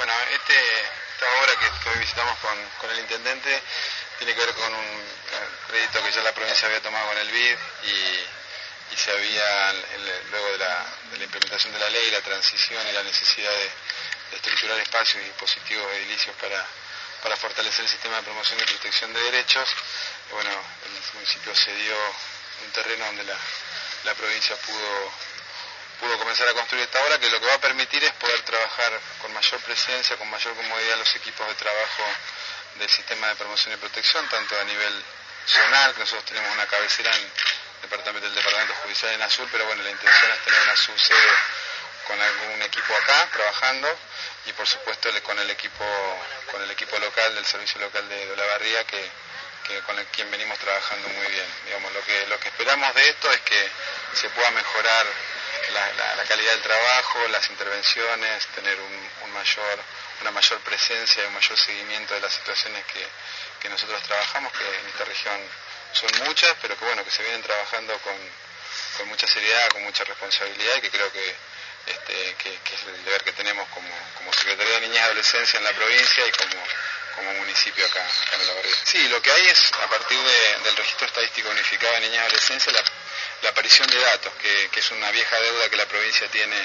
bueno, esta obra que, hoy visitamos con, el intendente tiene que ver con un crédito que ya la provincia había tomado con el BID y, se había, luego de la, implementación de la ley, la transición y la necesidad de, estructurar espacios y dispositivos edilicios para, fortalecer el sistema de promoción y protección de derechos, bueno, el municipio cedió un terreno donde la provincia pudo pudo comenzar a construir esta obra que lo que va a permitir es poder trabajar con mayor presencia, con mayor comodidad los equipos de trabajo del sistema de promoción y protección, tanto a nivel zonal, que nosotros tenemos una cabecera en el departamento, del Departamento Judicial en Azul, pero bueno, la intención es tener una subsede con algún equipo acá trabajando y por supuesto con el equipo con el equipo local del servicio local de Olavarría que, que con el quien venimos trabajando muy bien. Digamos, lo que lo que esperamos de esto es que se pueda mejorar la, calidad del trabajo, las intervenciones, tener un, mayor, una mayor presencia y un mayor seguimiento de las situaciones que, nosotros trabajamos, que en esta región son muchas, pero que bueno, que se vienen trabajando con, mucha seriedad, con mucha responsabilidad y que creo que, este, que, es el deber que tenemos como, como Secretaría de Niñez y Adolescencia en la provincia y como, como municipio acá, en la barriga. Sí, lo que hay es, a partir del registro estadístico unificado de niñez y adolescencia, la la aparición de datos, que, es una vieja deuda que la provincia tiene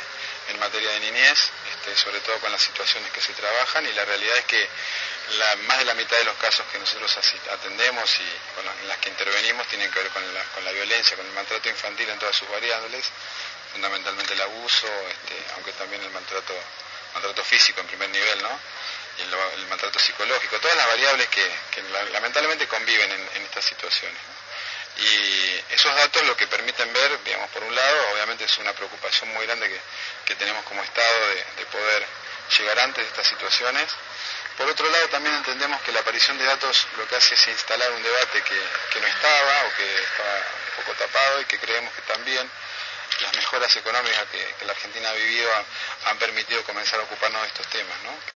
en materia de niñez, este, sobre todo con las situaciones que se trabajan, y la realidad es que más de la mitad de los casos que nosotros atendemos y con en las que intervenimos tienen que ver con la, violencia, con el maltrato infantil en todas sus variables, fundamentalmente el abuso, este, aunque también el maltrato, físico en primer nivel, ¿no? y el, maltrato psicológico, todas las variables que, lamentablemente conviven en, situaciones. Y esos datos lo que permiten ver, digamos, por un lado, obviamente es una preocupación muy grande que, tenemos como Estado de, poder llegar antes de estas situaciones. Por otro lado, también entendemos que la aparición de datos lo que hace es instalar un debate que, no estaba o que estaba un poco tapado y que creemos que también las mejoras económicas que, la Argentina ha vivido han, han permitido comenzar a ocuparnos de estos temas. ¿no?